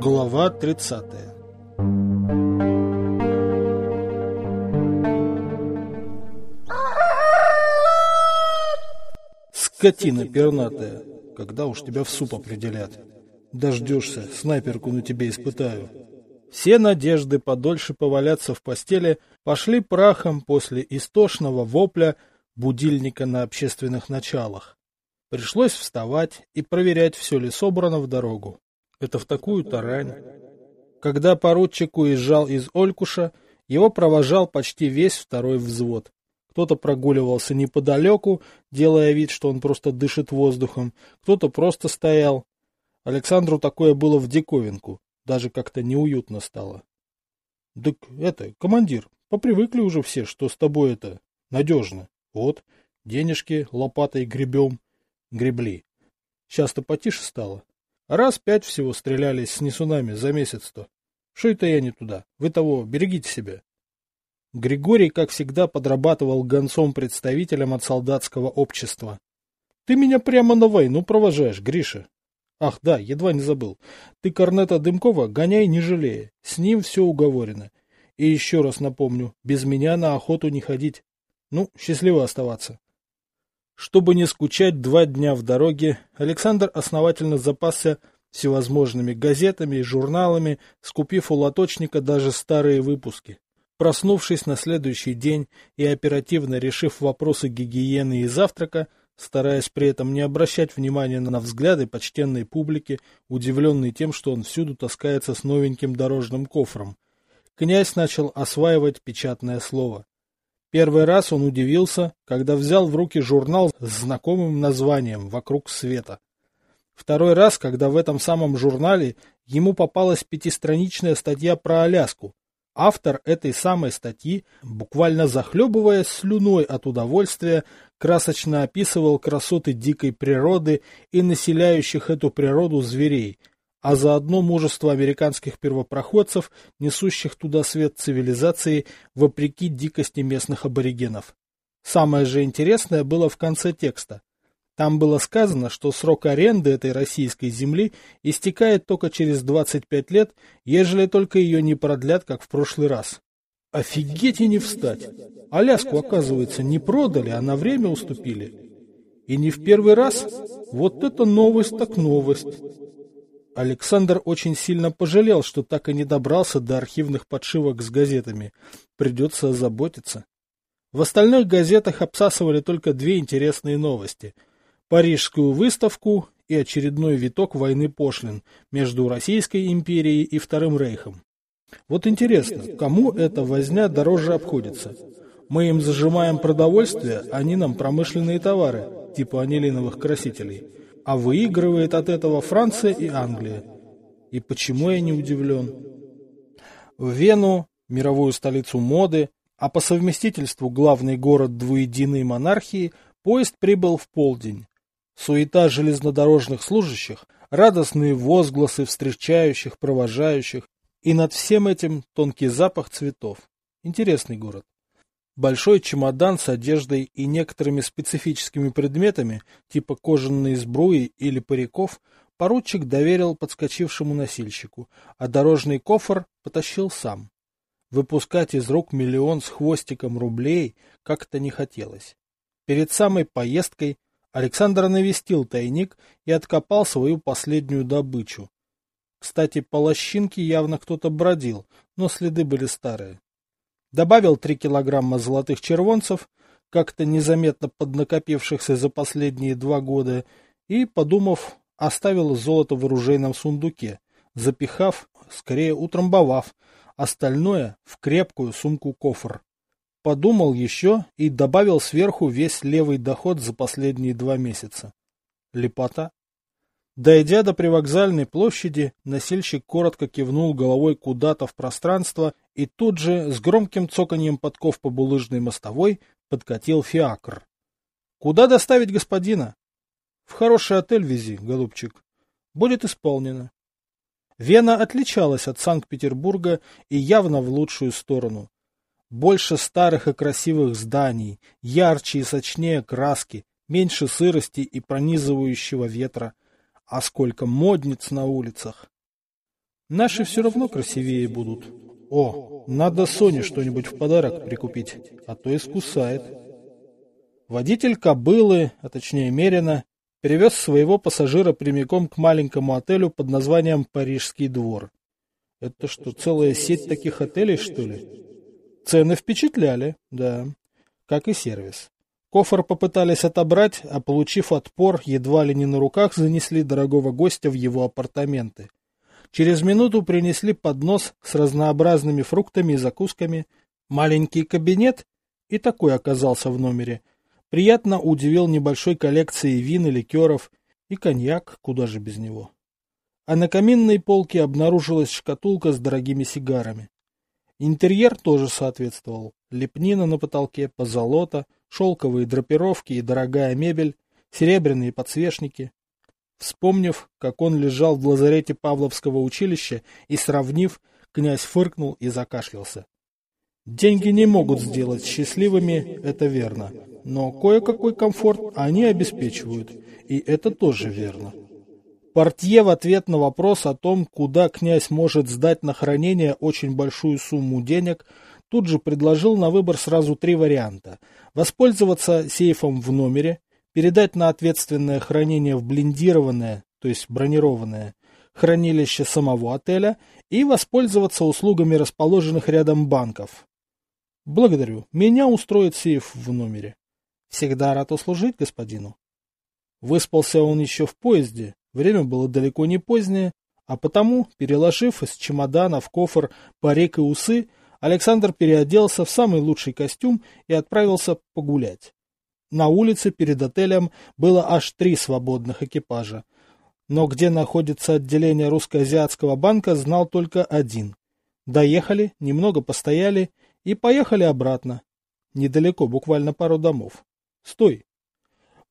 Глава 30 Скотина пернатая, когда уж тебя в суп определят. Дождешься, снайперку на тебе испытаю. Все надежды подольше поваляться в постели пошли прахом после истошного вопля будильника на общественных началах. Пришлось вставать и проверять, все ли собрано в дорогу. Это в такую тарань. Когда поручик уезжал из Олькуша, его провожал почти весь второй взвод. Кто-то прогуливался неподалеку, делая вид, что он просто дышит воздухом, кто-то просто стоял. Александру такое было в диковинку, даже как-то неуютно стало. — Так это, командир, попривыкли уже все, что с тобой это надежно. Вот, денежки лопатой гребем. Гребли. Сейчас-то потише стало. Раз пять всего стрелялись с несунами за месяц-то. Что это я не туда? Вы того, берегите себя. Григорий, как всегда, подрабатывал гонцом-представителем от солдатского общества. Ты меня прямо на войну провожаешь, Гриша. Ах, да, едва не забыл. Ты Корнета Дымкова гоняй не жалея. С ним все уговорено. И еще раз напомню, без меня на охоту не ходить. Ну, счастливо оставаться. Чтобы не скучать два дня в дороге, Александр основательно запасся всевозможными газетами и журналами, скупив у лоточника даже старые выпуски. Проснувшись на следующий день и оперативно решив вопросы гигиены и завтрака, стараясь при этом не обращать внимания на взгляды почтенной публики, удивленный тем, что он всюду таскается с новеньким дорожным кофром, князь начал осваивать печатное слово. Первый раз он удивился, когда взял в руки журнал с знакомым названием «Вокруг света». Второй раз, когда в этом самом журнале ему попалась пятистраничная статья про Аляску. Автор этой самой статьи, буквально захлебываясь слюной от удовольствия, красочно описывал красоты дикой природы и населяющих эту природу зверей, а заодно мужество американских первопроходцев, несущих туда свет цивилизации вопреки дикости местных аборигенов. Самое же интересное было в конце текста. Там было сказано, что срок аренды этой российской земли истекает только через 25 лет, ежели только ее не продлят, как в прошлый раз. Офигеть и не встать! Аляску, оказывается, не продали, а на время уступили. И не в первый раз? Вот это новость так новость. Александр очень сильно пожалел, что так и не добрался до архивных подшивок с газетами. Придется озаботиться. В остальных газетах обсасывали только две интересные новости. Парижскую выставку и очередной виток войны пошлин между Российской империей и Вторым Рейхом. Вот интересно, кому эта возня дороже обходится? Мы им зажимаем продовольствие, они нам промышленные товары, типа анилиновых красителей – а выигрывает от этого Франция и Англия. И почему я не удивлен? В Вену, мировую столицу моды, а по совместительству главный город двуединой монархии, поезд прибыл в полдень. Суета железнодорожных служащих, радостные возгласы встречающих, провожающих, и над всем этим тонкий запах цветов. Интересный город. Большой чемодан с одеждой и некоторыми специфическими предметами, типа кожаной сбруи или париков, поручик доверил подскочившему носильщику, а дорожный кофр потащил сам. Выпускать из рук миллион с хвостиком рублей как-то не хотелось. Перед самой поездкой Александр навестил тайник и откопал свою последнюю добычу. Кстати, по лощинке явно кто-то бродил, но следы были старые добавил 3 килограмма золотых червонцев, как-то незаметно поднакопившихся за последние два года, и, подумав, оставил золото в оружейном сундуке, запихав, скорее утрамбовав, остальное в крепкую сумку-кофр. Подумал еще и добавил сверху весь левый доход за последние два месяца. Лепота. Дойдя до привокзальной площади, носильщик коротко кивнул головой куда-то в пространство и тут же, с громким цоканьем подков по булыжной мостовой, подкатил фиакр. — Куда доставить господина? — В хороший отель вези, голубчик. Будет исполнено. Вена отличалась от Санкт-Петербурга и явно в лучшую сторону. Больше старых и красивых зданий, ярче и сочнее краски, меньше сырости и пронизывающего ветра — а сколько модниц на улицах! Наши все равно красивее будут. О, надо Соне что-нибудь в подарок прикупить, а то искусает. Водитель кобылы, а точнее Мерина, перевез своего пассажира прямиком к маленькому отелю под названием «Парижский двор». Это что, целая сеть таких отелей, что ли? Цены впечатляли, да, как и сервис. Кофр попытались отобрать, а получив отпор, едва ли не на руках занесли дорогого гостя в его апартаменты. Через минуту принесли поднос с разнообразными фруктами и закусками. Маленький кабинет и такой оказался в номере. Приятно удивил небольшой коллекцией вин и ликеров, и коньяк, куда же без него. А на каминной полке обнаружилась шкатулка с дорогими сигарами. Интерьер тоже соответствовал. Лепнина на потолке, позолота, шелковые драпировки и дорогая мебель, серебряные подсвечники. Вспомнив, как он лежал в лазарете Павловского училища и сравнив, князь фыркнул и закашлялся. Деньги не могут сделать счастливыми, это верно, но кое-какой комфорт они обеспечивают, и это тоже верно. Портье в ответ на вопрос о том, куда князь может сдать на хранение очень большую сумму денег, тут же предложил на выбор сразу три варианта. Воспользоваться сейфом в номере, передать на ответственное хранение в блиндированное, то есть бронированное, хранилище самого отеля и воспользоваться услугами расположенных рядом банков. Благодарю. Меня устроит сейф в номере. Всегда рад услужить господину. Выспался он еще в поезде, время было далеко не позднее, а потому, переложив из чемодана в кофр парик и усы, Александр переоделся в самый лучший костюм и отправился погулять. На улице перед отелем было аж три свободных экипажа. Но где находится отделение русско-азиатского банка, знал только один. Доехали, немного постояли и поехали обратно. Недалеко, буквально пару домов. Стой!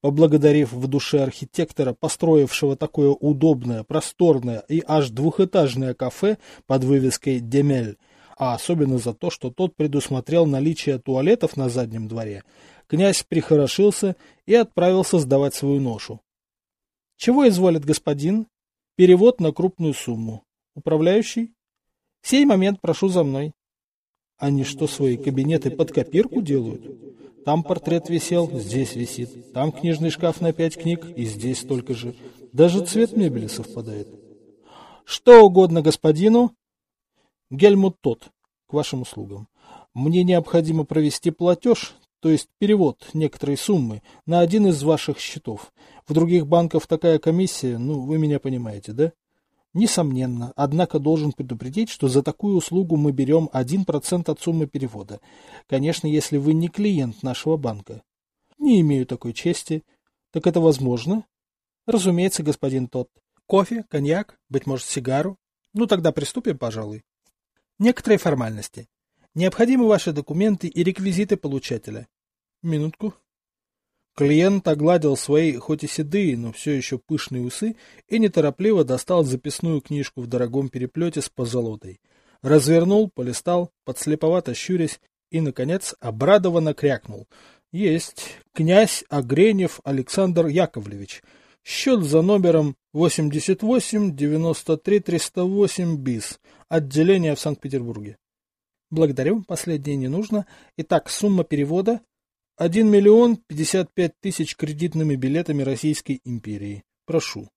Поблагодарив в душе архитектора, построившего такое удобное, просторное и аж двухэтажное кафе под вывеской «Демель», а особенно за то, что тот предусмотрел наличие туалетов на заднем дворе, князь прихорошился и отправился сдавать свою ношу. Чего изволит господин? Перевод на крупную сумму. Управляющий? Сей момент прошу за мной. Они что, свои кабинеты под копирку делают? Там портрет висел, здесь висит. Там книжный шкаф на пять книг, и здесь столько же. Даже цвет мебели совпадает. Что угодно господину. Гельмут тот, к вашим услугам. Мне необходимо провести платеж, то есть перевод некоторой суммы, на один из ваших счетов. В других банках такая комиссия, ну, вы меня понимаете, да? Несомненно, однако должен предупредить, что за такую услугу мы берем 1% от суммы перевода. Конечно, если вы не клиент нашего банка. Не имею такой чести. Так это возможно? Разумеется, господин тот. Кофе, коньяк, быть может, сигару? Ну, тогда приступим, пожалуй. Некоторые формальности. Необходимы ваши документы и реквизиты получателя. Минутку. Клиент огладил свои, хоть и седые, но все еще пышные усы и неторопливо достал записную книжку в дорогом переплете с позолотой. Развернул, полистал, подслеповато щурясь и, наконец, обрадованно крякнул. Есть. Князь Огренев Александр Яковлевич. Счет за номером 88-93-308 БИС. Отделение в Санкт-Петербурге. Благодарю, последнее не нужно. Итак, сумма перевода 1 миллион 55 тысяч кредитными билетами Российской империи. Прошу.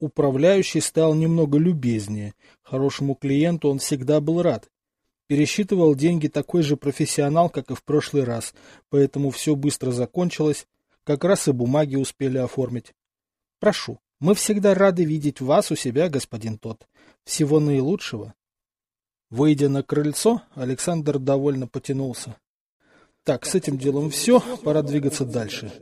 Управляющий стал немного любезнее. Хорошему клиенту он всегда был рад. Пересчитывал деньги такой же профессионал, как и в прошлый раз, поэтому все быстро закончилось, как раз и бумаги успели оформить. Прошу, мы всегда рады видеть вас у себя, господин тот. Всего наилучшего. Выйдя на крыльцо, Александр довольно потянулся. Так, с этим делом все, пора двигаться дальше.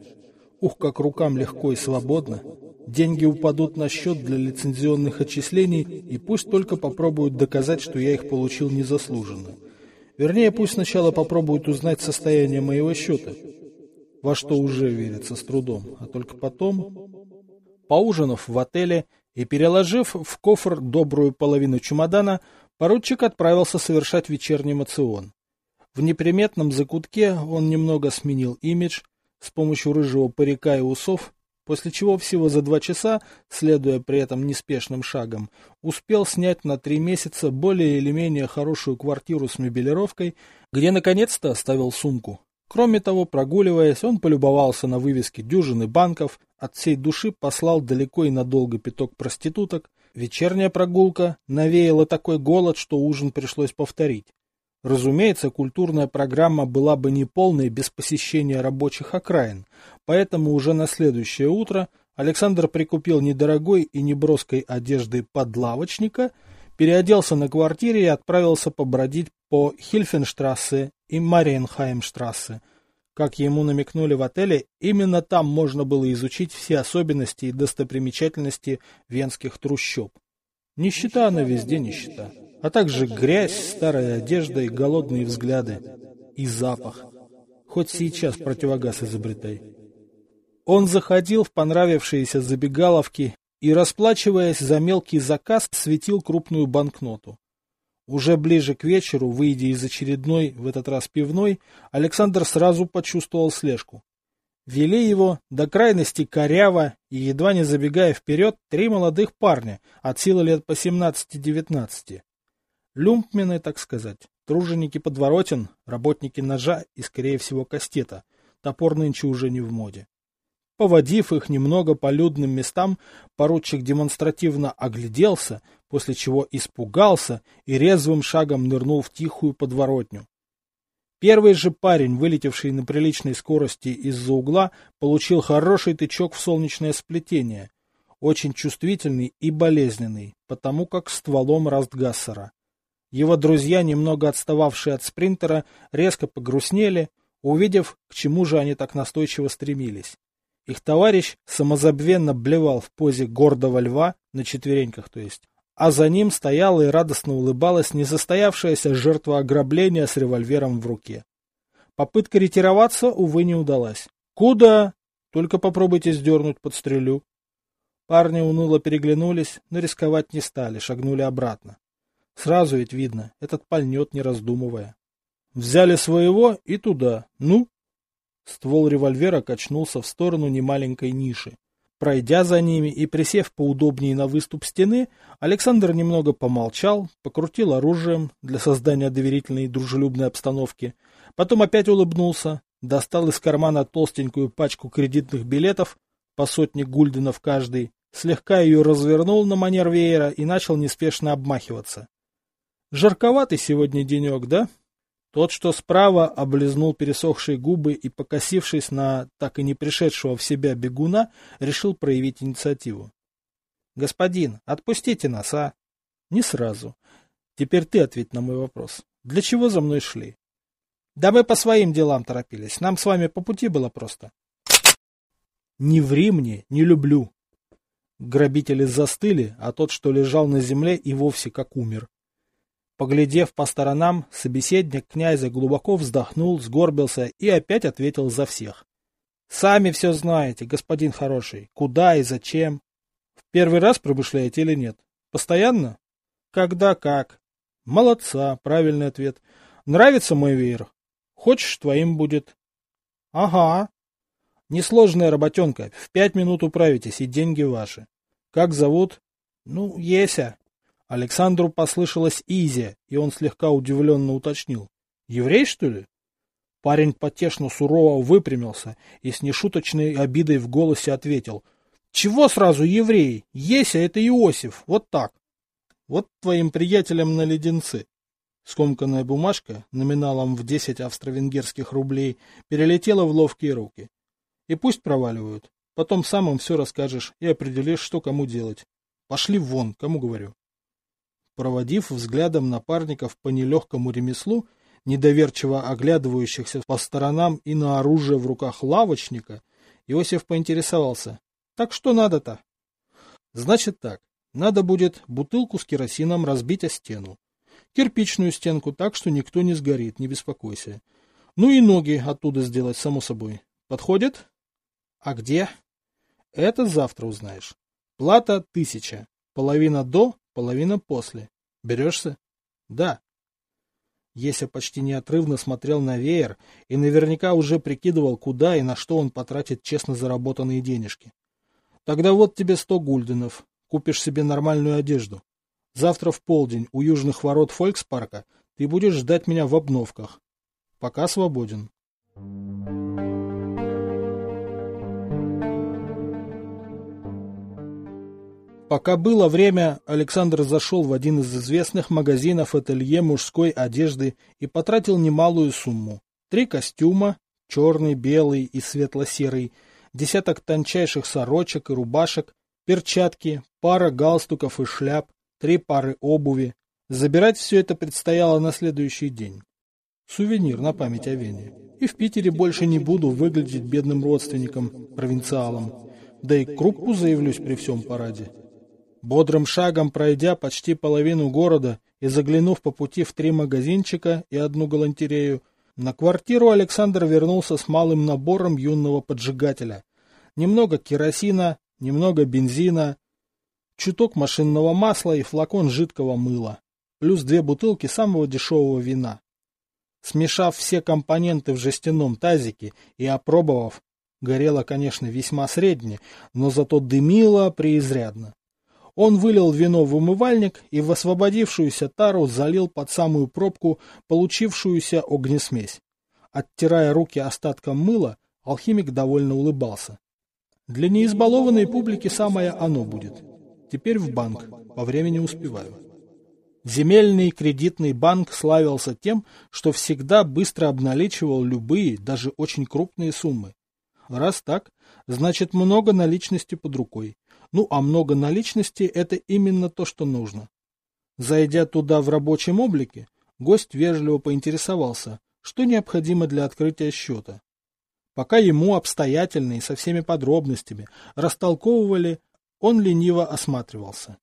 Ух, как рукам легко и свободно. Деньги упадут на счет для лицензионных отчислений, и пусть только попробуют доказать, что я их получил незаслуженно. Вернее, пусть сначала попробуют узнать состояние моего счета, во что уже верится с трудом, а только потом... Поужинав в отеле и переложив в кофр добрую половину чемодана, Поручик отправился совершать вечерний мацион. В неприметном закутке он немного сменил имидж, с помощью рыжего парика и усов после чего всего за два часа, следуя при этом неспешным шагом, успел снять на три месяца более или менее хорошую квартиру с мебелировкой, где наконец-то оставил сумку. Кроме того, прогуливаясь, он полюбовался на вывески дюжины банков, от всей души послал далеко и надолго пяток проституток, вечерняя прогулка навеяла такой голод, что ужин пришлось повторить. Разумеется, культурная программа была бы неполной без посещения рабочих окраин, поэтому уже на следующее утро Александр прикупил недорогой и неброской одежды подлавочника, переоделся на квартире и отправился побродить по Хильфенштрассе и Мариенхаймштрассе. Как ему намекнули в отеле, именно там можно было изучить все особенности и достопримечательности венских трущоб. Нищета она везде нищета а также грязь, старая одежда и голодные взгляды. И запах. Хоть сейчас противогаз изобретай. Он заходил в понравившиеся забегаловки и, расплачиваясь за мелкий заказ, светил крупную банкноту. Уже ближе к вечеру, выйдя из очередной, в этот раз пивной, Александр сразу почувствовал слежку. Вели его до крайности коряво и, едва не забегая вперед, три молодых парня от силы лет по 17-19. Люмпмены, так сказать, труженики подворотен, работники ножа и, скорее всего, кастета. Топор нынче уже не в моде. Поводив их немного по людным местам, поручик демонстративно огляделся, после чего испугался и резвым шагом нырнул в тихую подворотню. Первый же парень, вылетевший на приличной скорости из-за угла, получил хороший тычок в солнечное сплетение, очень чувствительный и болезненный, потому как стволом Растгассера. Его друзья, немного отстававшие от спринтера, резко погрустнели, увидев, к чему же они так настойчиво стремились. Их товарищ самозабвенно блевал в позе гордого льва, на четвереньках то есть, а за ним стояла и радостно улыбалась несостоявшаяся жертва ограбления с револьвером в руке. Попытка ретироваться, увы, не удалась. «Куда?» «Только попробуйте сдернуть подстрелю». Парни уныло переглянулись, но рисковать не стали, шагнули обратно. Сразу ведь видно, этот пальнет, не раздумывая. Взяли своего и туда. Ну? Ствол револьвера качнулся в сторону немаленькой ниши. Пройдя за ними и присев поудобнее на выступ стены, Александр немного помолчал, покрутил оружием для создания доверительной и дружелюбной обстановки, потом опять улыбнулся, достал из кармана толстенькую пачку кредитных билетов, по сотне гульденов каждый, слегка ее развернул на манер веера и начал неспешно обмахиваться. Жарковатый сегодня денек, да? Тот, что справа, облизнул пересохшие губы и, покосившись на так и не пришедшего в себя бегуна, решил проявить инициативу. — Господин, отпустите нас, а? — Не сразу. Теперь ты ответь на мой вопрос. Для чего за мной шли? — Да мы по своим делам торопились. Нам с вами по пути было просто. — Не ври мне, не люблю. Грабители застыли, а тот, что лежал на земле, и вовсе как умер. Поглядев по сторонам, собеседник князя глубоко вздохнул, сгорбился и опять ответил за всех. «Сами все знаете, господин хороший, куда и зачем. В первый раз промышляете или нет? Постоянно? Когда как? Молодца, правильный ответ. Нравится мой веер? Хочешь, твоим будет. Ага. Несложная работенка, в пять минут управитесь, и деньги ваши. Как зовут? Ну, Еся. Александру послышалось Изи, и он слегка удивленно уточнил. «Еврей, что ли?» Парень потешно сурово выпрямился и с нешуточной обидой в голосе ответил. «Чего сразу еврей? Еся — это Иосиф, вот так!» «Вот твоим приятелям на леденцы!» Скомканная бумажка, номиналом в десять австро-венгерских рублей, перелетела в ловкие руки. И пусть проваливают. Потом сам им все расскажешь и определишь, что кому делать. Пошли вон, кому говорю. Проводив взглядом напарников по нелегкому ремеслу, недоверчиво оглядывающихся по сторонам и на оружие в руках лавочника, Иосиф поинтересовался. «Так что надо-то?» «Значит так, надо будет бутылку с керосином разбить о стену. Кирпичную стенку так, что никто не сгорит, не беспокойся. Ну и ноги оттуда сделать, само собой. Подходит?» «А где?» «Это завтра узнаешь. Плата тысяча. Половина до, половина после. Берешься? Да. Еся почти неотрывно смотрел на веер и наверняка уже прикидывал, куда и на что он потратит честно заработанные денежки. Тогда вот тебе сто гульденов. Купишь себе нормальную одежду. Завтра в полдень у южных ворот Фолькспарка ты будешь ждать меня в обновках. Пока свободен. Пока было время, Александр зашел в один из известных магазинов ателье мужской одежды и потратил немалую сумму. Три костюма, черный, белый и светло-серый, десяток тончайших сорочек и рубашек, перчатки, пара галстуков и шляп, три пары обуви. Забирать все это предстояло на следующий день. Сувенир на память о Вене. И в Питере больше не буду выглядеть бедным родственником, провинциалом. Да и к заявлюсь при всем параде. Бодрым шагом пройдя почти половину города и заглянув по пути в три магазинчика и одну галантерею, на квартиру Александр вернулся с малым набором юного поджигателя. Немного керосина, немного бензина, чуток машинного масла и флакон жидкого мыла, плюс две бутылки самого дешевого вина. Смешав все компоненты в жестяном тазике и опробовав, горело, конечно, весьма средне, но зато дымило преизрядно. Он вылил вино в умывальник и в освободившуюся тару залил под самую пробку получившуюся огнесмесь. Оттирая руки остатком мыла, алхимик довольно улыбался. Для неизбалованной публики самое оно будет. Теперь в банк. По времени успеваю. Земельный кредитный банк славился тем, что всегда быстро обналичивал любые, даже очень крупные суммы. Раз так, значит много наличности под рукой. Ну, а много наличности – это именно то, что нужно. Зайдя туда в рабочем облике, гость вежливо поинтересовался, что необходимо для открытия счета. Пока ему обстоятельно и со всеми подробностями растолковывали, он лениво осматривался.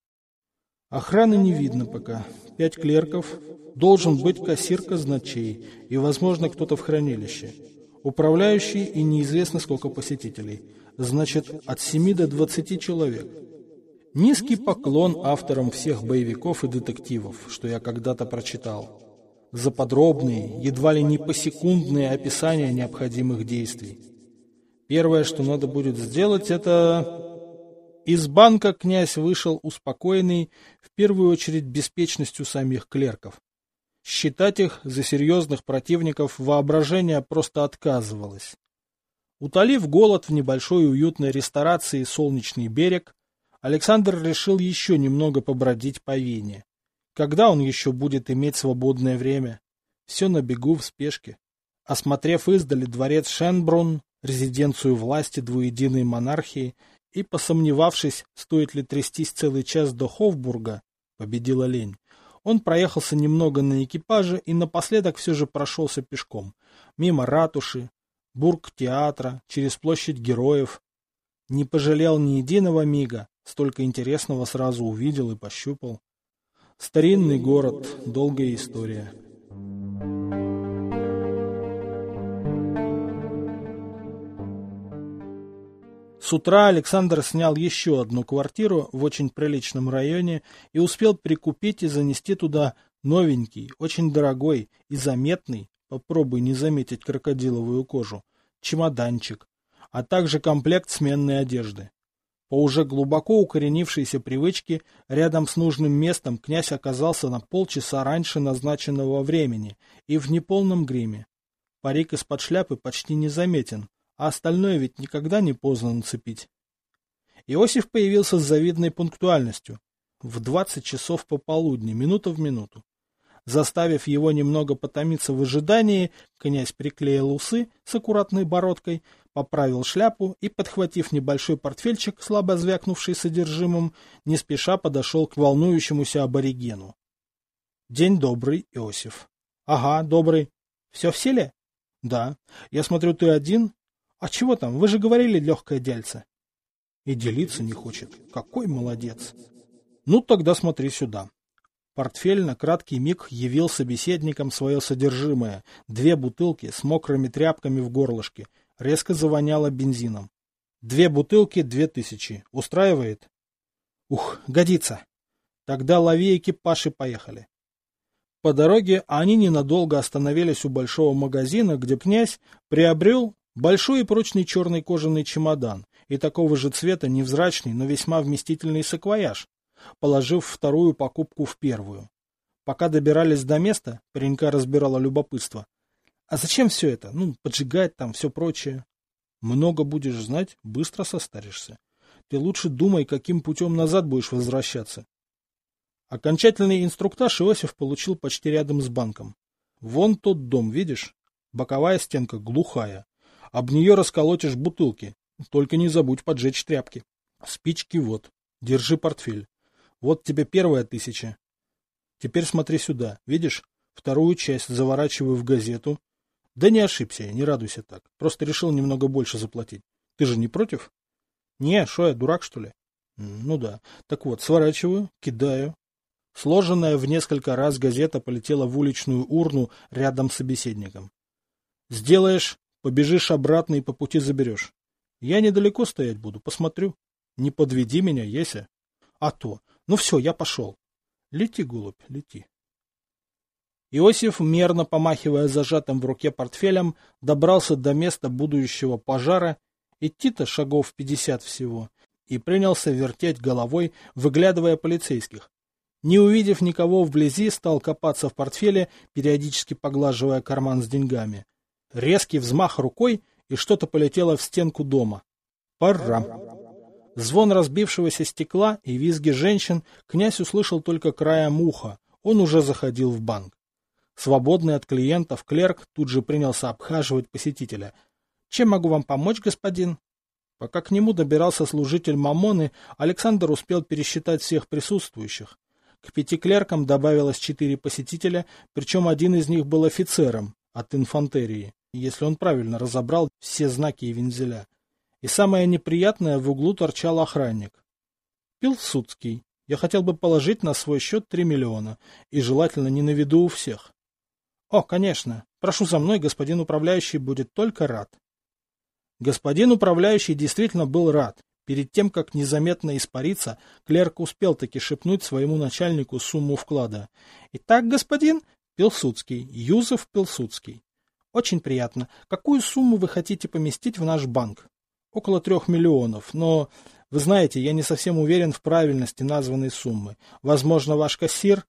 Охраны не видно пока. Пять клерков, должен быть кассир казначей и, возможно, кто-то в хранилище. Управляющий и неизвестно сколько посетителей – значит от 7 до 20 человек. Низкий поклон авторам всех боевиков и детективов, что я когда-то прочитал. За подробные, едва ли не посекундные описания необходимых действий. Первое, что надо будет сделать, это... Из банка князь вышел успокоенный, в первую очередь беспечностью самих клерков. Считать их за серьезных противников воображение просто отказывалось. Утолив голод в небольшой уютной ресторации «Солнечный берег», Александр решил еще немного побродить по Вене. Когда он еще будет иметь свободное время? Все на бегу в спешке. Осмотрев издали дворец Шенбрун, резиденцию власти двуединой монархии, и посомневавшись, стоит ли трястись целый час до Хофбурга, победила лень, он проехался немного на экипаже и напоследок все же прошелся пешком, мимо ратуши, бург театра, через площадь героев. Не пожалел ни единого мига, столько интересного сразу увидел и пощупал. Старинный город, долгая история. С утра Александр снял еще одну квартиру в очень приличном районе и успел прикупить и занести туда новенький, очень дорогой и заметный, попробуй не заметить крокодиловую кожу, чемоданчик, а также комплект сменной одежды. По уже глубоко укоренившейся привычке, рядом с нужным местом князь оказался на полчаса раньше назначенного времени и в неполном гриме. Парик из-под шляпы почти незаметен, а остальное ведь никогда не поздно нацепить. Иосиф появился с завидной пунктуальностью. В двадцать часов пополудни, минута в минуту. Заставив его немного потомиться в ожидании, князь приклеил усы с аккуратной бородкой, поправил шляпу и, подхватив небольшой портфельчик, слабо звякнувший содержимым, не спеша подошел к волнующемуся аборигену. — День добрый, Иосиф. — Ага, добрый. Все в селе? — Да. Я смотрю, ты один? — А чего там? Вы же говорили легкое дельце. — И делиться не хочет. Какой молодец. — Ну, тогда смотри сюда. Портфель на краткий миг явил собеседникам свое содержимое. Две бутылки с мокрыми тряпками в горлышке. Резко завоняло бензином. Две бутылки, две тысячи. Устраивает? Ух, годится. Тогда лови экипаж и поехали. По дороге они ненадолго остановились у большого магазина, где князь приобрел большой и прочный черный кожаный чемодан и такого же цвета невзрачный, но весьма вместительный саквояж, положив вторую покупку в первую. Пока добирались до места, паренька разбирало любопытство. А зачем все это? Ну, поджигать там, все прочее. Много будешь знать, быстро состаришься. Ты лучше думай, каким путем назад будешь возвращаться. Окончательный инструктаж Иосиф получил почти рядом с банком. Вон тот дом, видишь? Боковая стенка глухая. Об нее расколотишь бутылки. Только не забудь поджечь тряпки. Спички вот. Держи портфель. Вот тебе первая тысяча. Теперь смотри сюда. Видишь? Вторую часть заворачиваю в газету. Да не ошибся я, не радуйся так. Просто решил немного больше заплатить. Ты же не против? Не, шо я, дурак, что ли? Ну да. Так вот, сворачиваю, кидаю. Сложенная в несколько раз газета полетела в уличную урну рядом с собеседником. Сделаешь, побежишь обратно и по пути заберешь. Я недалеко стоять буду, посмотрю. Не подведи меня, Еся. А то. Ну все, я пошел. Лети, голубь, лети. Иосиф, мерно помахивая зажатым в руке портфелем, добрался до места будущего пожара, идти-то шагов пятьдесят всего, и принялся вертеть головой, выглядывая полицейских. Не увидев никого вблизи, стал копаться в портфеле, периодически поглаживая карман с деньгами. Резкий взмах рукой, и что-то полетело в стенку дома. Пора. Звон разбившегося стекла и визги женщин князь услышал только краем уха. Он уже заходил в банк. Свободный от клиентов клерк тут же принялся обхаживать посетителя. «Чем могу вам помочь, господин?» Пока к нему добирался служитель Мамоны, Александр успел пересчитать всех присутствующих. К пяти клеркам добавилось четыре посетителя, причем один из них был офицером от инфантерии, если он правильно разобрал все знаки и вензеля. И самое неприятное, в углу торчал охранник. Пилсудский. Я хотел бы положить на свой счет три миллиона, и желательно не на виду у всех. О, конечно. Прошу за мной, господин управляющий будет только рад. Господин управляющий действительно был рад. Перед тем, как незаметно испариться, клерк успел таки шепнуть своему начальнику сумму вклада. Итак, господин Пилсудский, Юзеф Пилсудский. Очень приятно. Какую сумму вы хотите поместить в наш банк? Около трех миллионов, но, вы знаете, я не совсем уверен в правильности названной суммы. Возможно, ваш кассир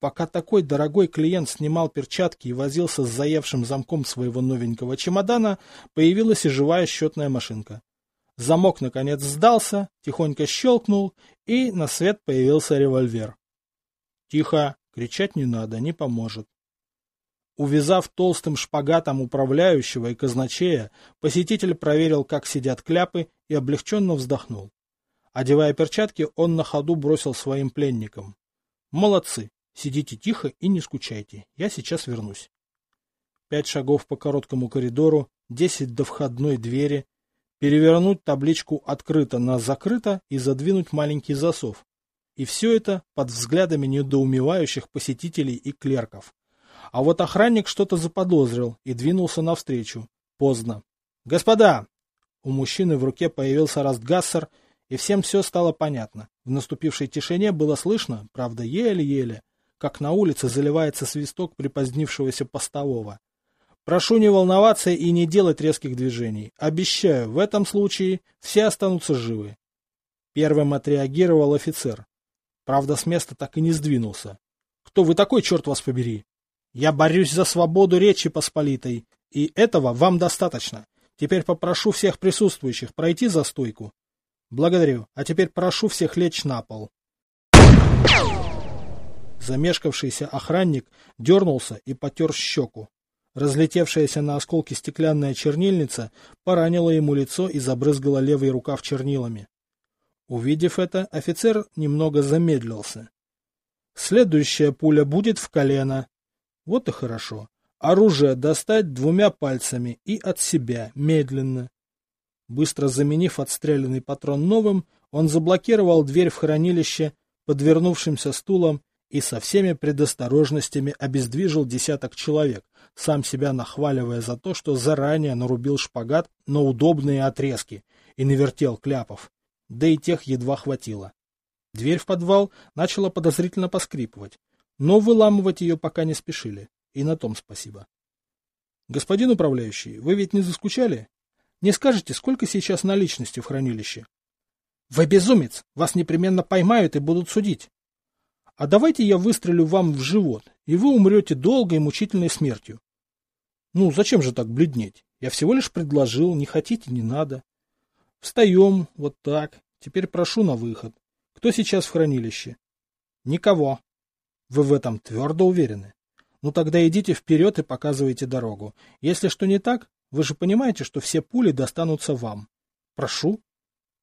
Пока такой дорогой клиент снимал перчатки и возился с заевшим замком своего новенького чемодана, появилась и живая счетная машинка. Замок, наконец, сдался, тихонько щелкнул, и на свет появился револьвер. «Тихо! Кричать не надо, не поможет». Увязав толстым шпагатом управляющего и казначея, посетитель проверил, как сидят кляпы, и облегченно вздохнул. Одевая перчатки, он на ходу бросил своим пленникам. «Молодцы! Сидите тихо и не скучайте. Я сейчас вернусь. Пять шагов по короткому коридору, десять до входной двери, перевернуть табличку «Открыто» на «Закрыто» и задвинуть маленький засов. И все это под взглядами недоумевающих посетителей и клерков. А вот охранник что-то заподозрил и двинулся навстречу. Поздно. «Господа!» У мужчины в руке появился Растгассер, и всем все стало понятно. В наступившей тишине было слышно, правда, еле-еле, как на улице заливается свисток припозднившегося постового. Прошу не волноваться и не делать резких движений. Обещаю, в этом случае все останутся живы. Первым отреагировал офицер. Правда, с места так и не сдвинулся. Кто вы такой, черт вас побери? Я борюсь за свободу речи посполитой, и этого вам достаточно. Теперь попрошу всех присутствующих пройти за стойку. Благодарю. А теперь прошу всех лечь на пол. Замешкавшийся охранник дернулся и потер щеку. Разлетевшаяся на осколки стеклянная чернильница поранила ему лицо и забрызгала левый рукав чернилами. Увидев это, офицер немного замедлился. Следующая пуля будет в колено. Вот и хорошо. Оружие достать двумя пальцами и от себя, медленно. Быстро заменив отстрелянный патрон новым, он заблокировал дверь в хранилище подвернувшимся стулом и со всеми предосторожностями обездвижил десяток человек, сам себя нахваливая за то, что заранее нарубил шпагат на удобные отрезки и навертел кляпов, да и тех едва хватило. Дверь в подвал начала подозрительно поскрипывать, но выламывать ее пока не спешили, и на том спасибо. — Господин управляющий, вы ведь не заскучали? Не скажете, сколько сейчас наличности в хранилище? Вы безумец! Вас непременно поймают и будут судить. А давайте я выстрелю вам в живот, и вы умрете долгой и мучительной смертью. Ну, зачем же так бледнеть? Я всего лишь предложил, не хотите, не надо. Встаем, вот так. Теперь прошу на выход. Кто сейчас в хранилище? Никого. Вы в этом твердо уверены? Ну тогда идите вперед и показывайте дорогу. Если что не так, вы же понимаете, что все пули достанутся вам. Прошу.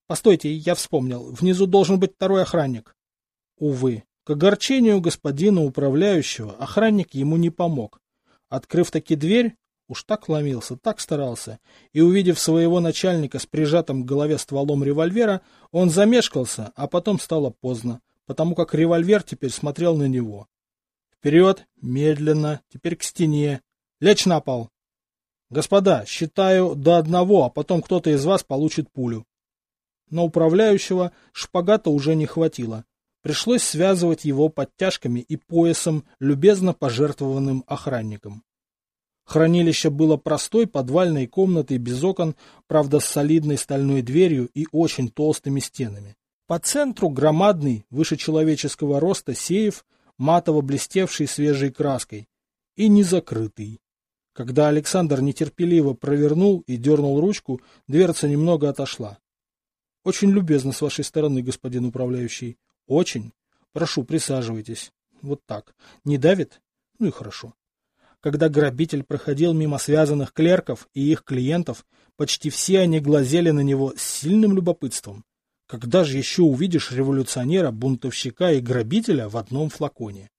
Постойте, я вспомнил. Внизу должен быть второй охранник. Увы, к огорчению господина управляющего охранник ему не помог. Открыв таки дверь, уж так ломился, так старался, и, увидев своего начальника с прижатым к голове стволом револьвера, он замешкался, а потом стало поздно, потому как револьвер теперь смотрел на него. Вперед, медленно, теперь к стене. Лечь на пол. Господа, считаю до одного, а потом кто-то из вас получит пулю. На управляющего шпагата уже не хватило. Пришлось связывать его подтяжками и поясом, любезно пожертвованным охранником. Хранилище было простой подвальной комнатой без окон, правда с солидной стальной дверью и очень толстыми стенами. По центру громадный, выше человеческого роста сейф, матово блестевший свежей краской, и незакрытый. Когда Александр нетерпеливо провернул и дернул ручку, дверца немного отошла. — Очень любезно с вашей стороны, господин управляющий. Очень. Прошу, присаживайтесь. Вот так. Не давит? Ну и хорошо. Когда грабитель проходил мимо связанных клерков и их клиентов, почти все они глазели на него с сильным любопытством. Когда же еще увидишь революционера, бунтовщика и грабителя в одном флаконе?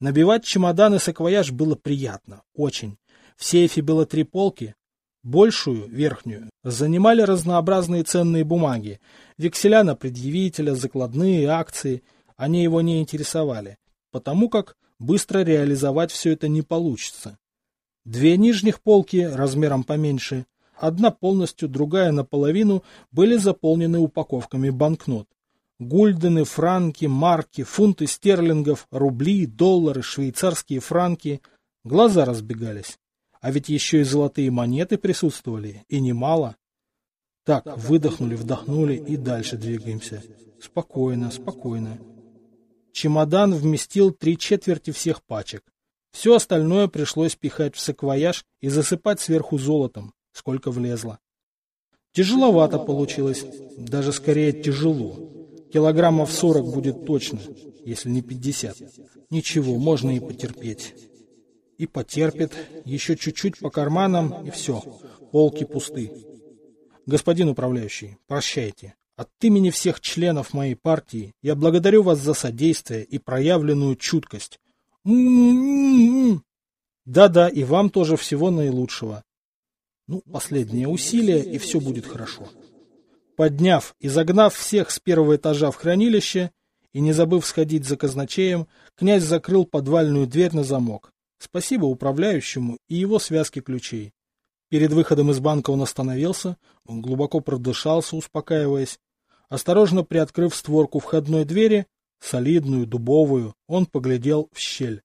Набивать чемоданы саквояж было приятно, очень. В сейфе было три полки, большую, верхнюю, занимали разнообразные ценные бумаги, векселя на предъявителя, закладные, акции. Они его не интересовали, потому как быстро реализовать все это не получится. Две нижних полки, размером поменьше, одна полностью, другая наполовину, были заполнены упаковками банкнот. Гульдены, франки, марки, фунты стерлингов, рубли, доллары, швейцарские франки. Глаза разбегались. А ведь еще и золотые монеты присутствовали, и немало. Так, выдохнули, вдохнули и дальше двигаемся. Спокойно, спокойно. Чемодан вместил три четверти всех пачек. Все остальное пришлось пихать в саквояж и засыпать сверху золотом, сколько влезло. Тяжеловато получилось, даже скорее тяжело. Килограммов сорок будет точно, если не пятьдесят. Ничего, можно и потерпеть и потерпит, еще чуть-чуть по карманам, и все, полки пусты. Господин управляющий, прощайте. От имени всех членов моей партии я благодарю вас за содействие и проявленную чуткость. Да-да, и вам тоже всего наилучшего. Ну, последнее усилие, и все будет хорошо. Подняв и загнав всех с первого этажа в хранилище, и не забыв сходить за казначеем, князь закрыл подвальную дверь на замок. Спасибо управляющему и его связке ключей. Перед выходом из банка он остановился, он глубоко продышался, успокаиваясь. Осторожно приоткрыв створку входной двери, солидную, дубовую, он поглядел в щель.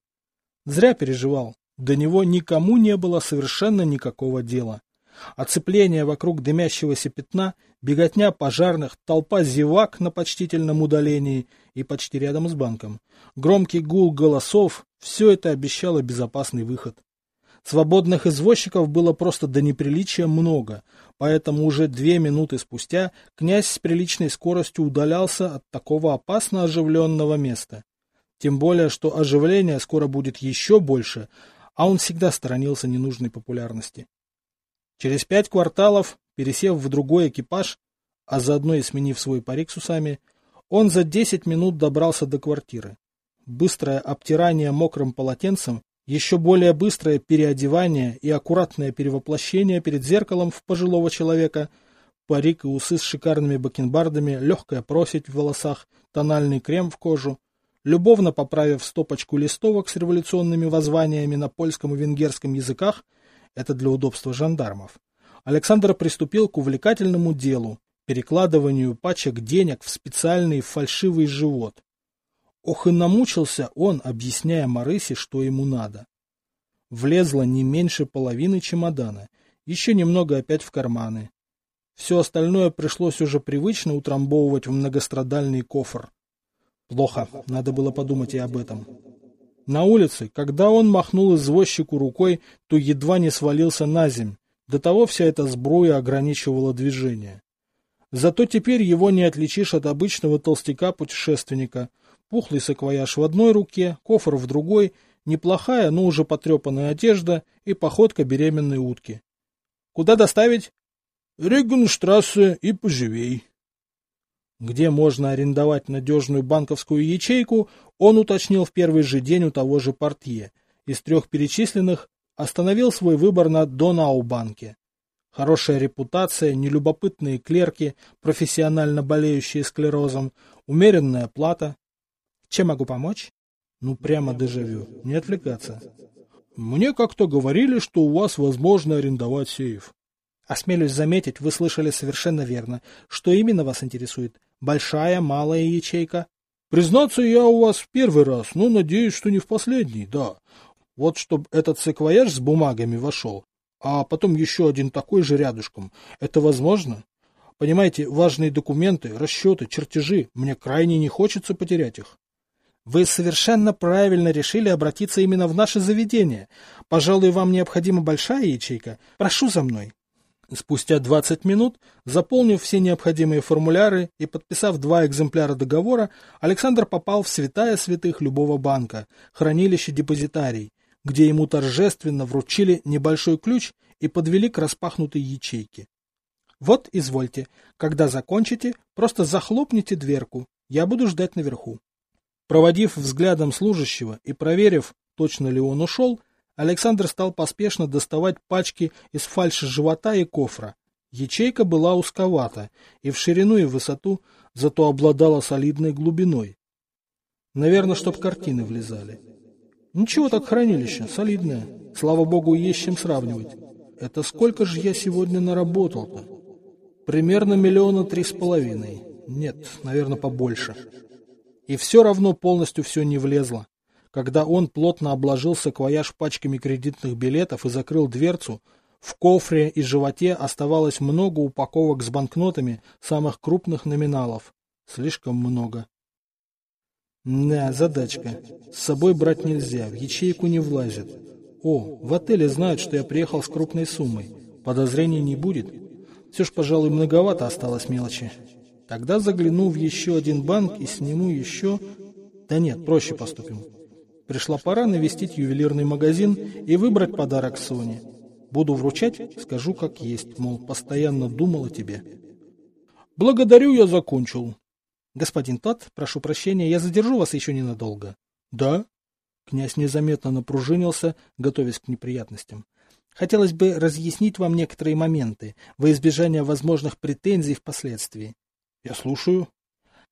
Зря переживал. До него никому не было совершенно никакого дела. Оцепление вокруг дымящегося пятна, беготня пожарных, толпа зевак на почтительном удалении и почти рядом с банком, громкий гул голосов — все это обещало безопасный выход. Свободных извозчиков было просто до неприличия много, поэтому уже две минуты спустя князь с приличной скоростью удалялся от такого опасно оживленного места. Тем более, что оживление скоро будет еще больше, а он всегда сторонился ненужной популярности. Через пять кварталов, пересев в другой экипаж, а заодно и сменив свой парик с усами, он за десять минут добрался до квартиры. Быстрое обтирание мокрым полотенцем, еще более быстрое переодевание и аккуратное перевоплощение перед зеркалом в пожилого человека, парик и усы с шикарными бакенбардами, легкая просить в волосах, тональный крем в кожу, любовно поправив стопочку листовок с революционными воззваниями на польском и венгерском языках, это для удобства жандармов, Александр приступил к увлекательному делу, перекладыванию пачек денег в специальный фальшивый живот. Ох и намучился он, объясняя Марысе, что ему надо. Влезло не меньше половины чемодана, еще немного опять в карманы, Все остальное пришлось уже привычно утрамбовывать в многострадальный кофр. Плохо, надо было подумать и об этом. На улице, когда он махнул извозчику рукой, то едва не свалился на земь. До того вся эта сбруя ограничивала движение. Зато теперь его не отличишь от обычного толстяка-путешественника. Пухлый саквояж в одной руке, кофр в другой, неплохая, но уже потрепанная одежда и походка беременной утки. «Куда доставить?» «Регенштрассе и поживей», где можно арендовать надежную банковскую ячейку, он уточнил в первый же день у того же портье. Из трех перечисленных остановил свой выбор на Донаубанке. Хорошая репутация, нелюбопытные клерки, профессионально болеющие склерозом, умеренная плата. Чем могу помочь? Ну, прямо дежавю. Не отвлекаться. Мне как-то говорили, что у вас возможно арендовать сейф. Осмелюсь заметить, вы слышали совершенно верно. Что именно вас интересует? Большая, малая ячейка? Признаться, я у вас в первый раз, но надеюсь, что не в последний, да. Вот чтобы этот саквояж с бумагами вошел, а потом еще один такой же рядышком. Это возможно? Понимаете, важные документы, расчеты, чертежи, мне крайне не хочется потерять их. Вы совершенно правильно решили обратиться именно в наше заведение. Пожалуй, вам необходима большая ячейка. Прошу за мной. Спустя 20 минут, заполнив все необходимые формуляры и подписав два экземпляра договора, Александр попал в святая святых любого банка, хранилище депозитарий, где ему торжественно вручили небольшой ключ и подвели к распахнутой ячейке. Вот, извольте, когда закончите, просто захлопните дверку, я буду ждать наверху. Проводив взглядом служащего и проверив, точно ли он ушел, Александр стал поспешно доставать пачки из фальши живота и кофра. Ячейка была узковата, и в ширину и в высоту, зато обладала солидной глубиной. Наверное, чтоб картины влезали. Ничего так хранилище, солидное. Слава богу, есть чем сравнивать. Это сколько же я сегодня наработал-то? Примерно миллиона три с половиной. Нет, наверное, побольше. И все равно полностью все не влезло. Когда он плотно обложил саквояж пачками кредитных билетов и закрыл дверцу, в кофре и животе оставалось много упаковок с банкнотами самых крупных номиналов. Слишком много. Да, задачка. С собой брать нельзя, в ячейку не влазит. О, в отеле знают, что я приехал с крупной суммой. Подозрений не будет. Все ж, пожалуй, многовато осталось мелочи. Тогда загляну в еще один банк и сниму еще... Да нет, проще поступим. Пришла пора навестить ювелирный магазин и выбрать подарок Соне. Буду вручать, скажу как есть, мол, постоянно думал о тебе. Благодарю, я закончил. Господин тот, прошу прощения, я задержу вас еще ненадолго. Да? Князь незаметно напружинился, готовясь к неприятностям. Хотелось бы разъяснить вам некоторые моменты, во избежание возможных претензий впоследствии. Я слушаю.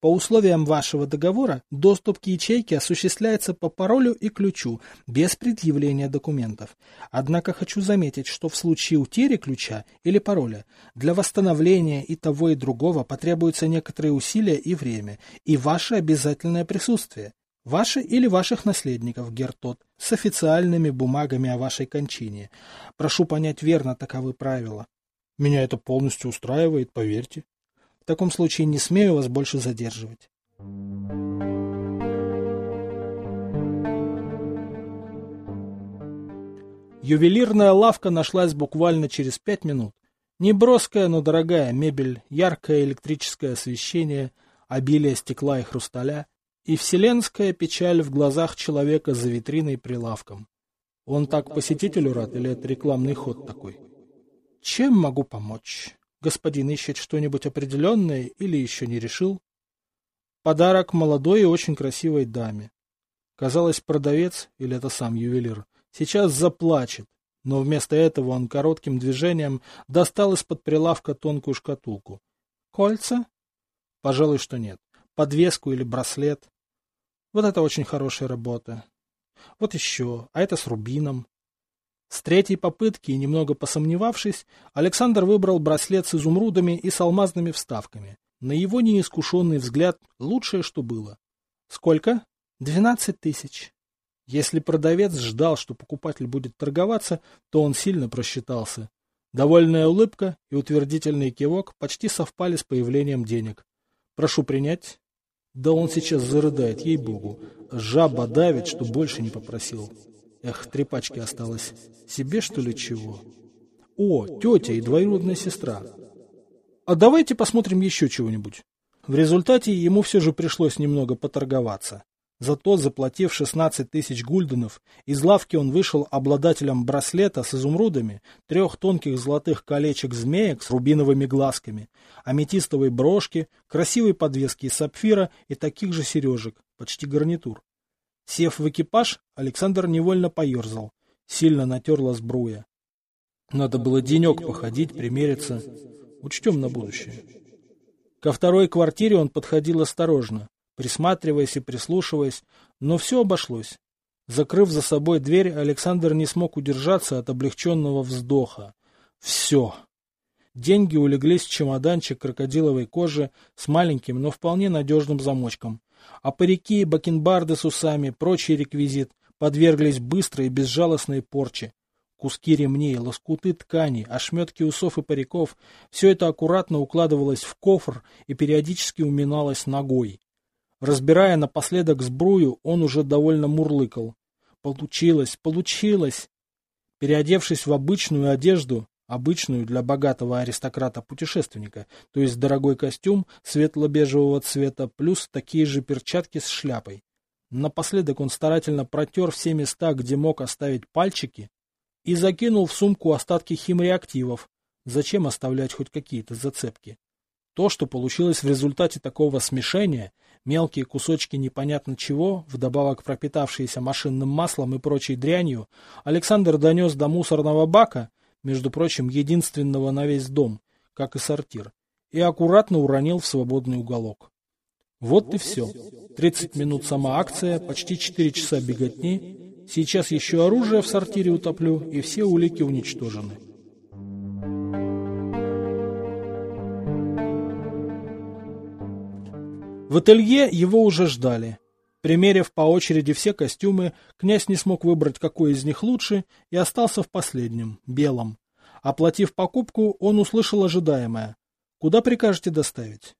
По условиям вашего договора доступ к ячейке осуществляется по паролю и ключу, без предъявления документов. Однако хочу заметить, что в случае утери ключа или пароля для восстановления и того и другого потребуются некоторые усилия и время, и ваше обязательное присутствие. Ваше или ваших наследников, Гертот, с официальными бумагами о вашей кончине. Прошу понять верно таковы правила. Меня это полностью устраивает, поверьте. Таком случае не смею вас больше задерживать. Ювелирная лавка нашлась буквально через пять минут. Неброская, но дорогая мебель, яркое электрическое освещение, обилие стекла и хрусталя и вселенская печаль в глазах человека за витриной прилавком. Он так посетителю рад или это рекламный ход такой? Чем могу помочь? Господин ищет что-нибудь определенное или еще не решил? Подарок молодой и очень красивой даме. Казалось, продавец, или это сам ювелир, сейчас заплачет, но вместо этого он коротким движением достал из-под прилавка тонкую шкатулку. Кольца? Пожалуй, что нет. Подвеску или браслет? Вот это очень хорошая работа. Вот еще, а это с рубином. С третьей попытки, немного посомневавшись, Александр выбрал браслет с изумрудами и с алмазными вставками. На его неискушенный взгляд лучшее, что было. Сколько? Двенадцать тысяч. Если продавец ждал, что покупатель будет торговаться, то он сильно просчитался. Довольная улыбка и утвердительный кивок почти совпали с появлением денег. Прошу принять. Да он сейчас зарыдает, ей-богу. Жаба давит, что больше не попросил. Эх, три пачки осталось. Себе, что ли, чего? О, тетя и двоюродная сестра. А давайте посмотрим еще чего-нибудь. В результате ему все же пришлось немного поторговаться. Зато, заплатив 16 тысяч гульденов, из лавки он вышел обладателем браслета с изумрудами, трех тонких золотых колечек-змеек с рубиновыми глазками, аметистовой брошки, красивой подвески из сапфира и таких же сережек, почти гарнитур. Сев в экипаж, Александр невольно поерзал. Сильно натерла сбруя. Надо было денек походить, примериться. Учтем на будущее. Ко второй квартире он подходил осторожно присматриваясь и прислушиваясь, но все обошлось. Закрыв за собой дверь, Александр не смог удержаться от облегченного вздоха. Все. Деньги улеглись в чемоданчик крокодиловой кожи с маленьким, но вполне надежным замочком. А парики, бакенбарды с усами, прочий реквизит подверглись быстрой и безжалостной порче. Куски ремней, лоскуты ткани, ошметки усов и париков — все это аккуратно укладывалось в кофр и периодически уминалось ногой. Разбирая напоследок сбрую, он уже довольно мурлыкал. Получилось, получилось! Переодевшись в обычную одежду, обычную для богатого аристократа-путешественника, то есть дорогой костюм светло-бежевого цвета, плюс такие же перчатки с шляпой. Напоследок он старательно протер все места, где мог оставить пальчики, и закинул в сумку остатки химреактивов. Зачем оставлять хоть какие-то зацепки? То, что получилось в результате такого смешения, мелкие кусочки непонятно чего, вдобавок пропитавшиеся машинным маслом и прочей дрянью, Александр донес до мусорного бака, между прочим, единственного на весь дом, как и сортир, и аккуратно уронил в свободный уголок. Вот и все. 30 минут сама акция, почти 4 часа беготни. Сейчас еще оружие в сортире утоплю, и все улики уничтожены. В ателье его уже ждали. Примерив по очереди все костюмы, князь не смог выбрать, какой из них лучше, и остался в последнем, белом. Оплатив покупку, он услышал ожидаемое. «Куда прикажете доставить?»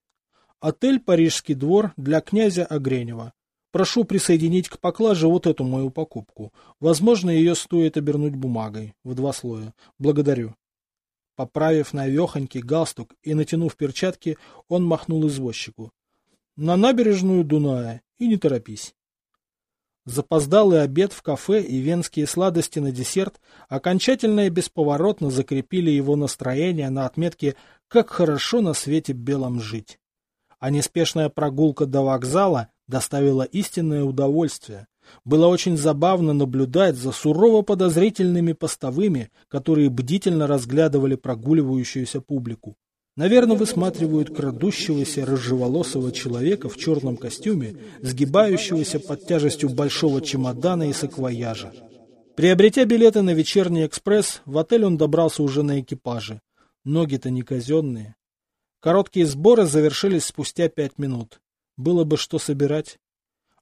«Отель «Парижский двор» для князя Огренева. Прошу присоединить к поклаже вот эту мою покупку. Возможно, ее стоит обернуть бумагой, в два слоя. Благодарю». Поправив навехонький галстук и натянув перчатки, он махнул извозчику на набережную Дуная и не торопись. Запоздалый обед в кафе и венские сладости на десерт окончательно и бесповоротно закрепили его настроение на отметке «как хорошо на свете белом жить». А неспешная прогулка до вокзала доставила истинное удовольствие. Было очень забавно наблюдать за сурово подозрительными постовыми, которые бдительно разглядывали прогуливающуюся публику. Наверное, высматривают крадущегося рыжеволосого человека в черном костюме, сгибающегося под тяжестью большого чемодана и саквояжа. Приобретя билеты на вечерний экспресс, в отель он добрался уже на экипаже. Ноги-то не казенные. Короткие сборы завершились спустя пять минут. Было бы что собирать.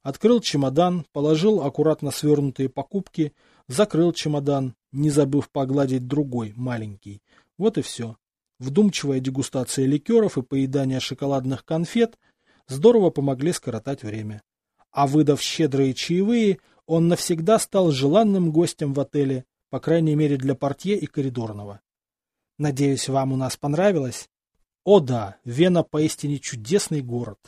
Открыл чемодан, положил аккуратно свернутые покупки, закрыл чемодан, не забыв погладить другой, маленький. Вот и все. Вдумчивая дегустация ликеров и поедание шоколадных конфет здорово помогли скоротать время. А выдав щедрые чаевые, он навсегда стал желанным гостем в отеле, по крайней мере для портье и коридорного. Надеюсь, вам у нас понравилось? О да, Вена поистине чудесный город.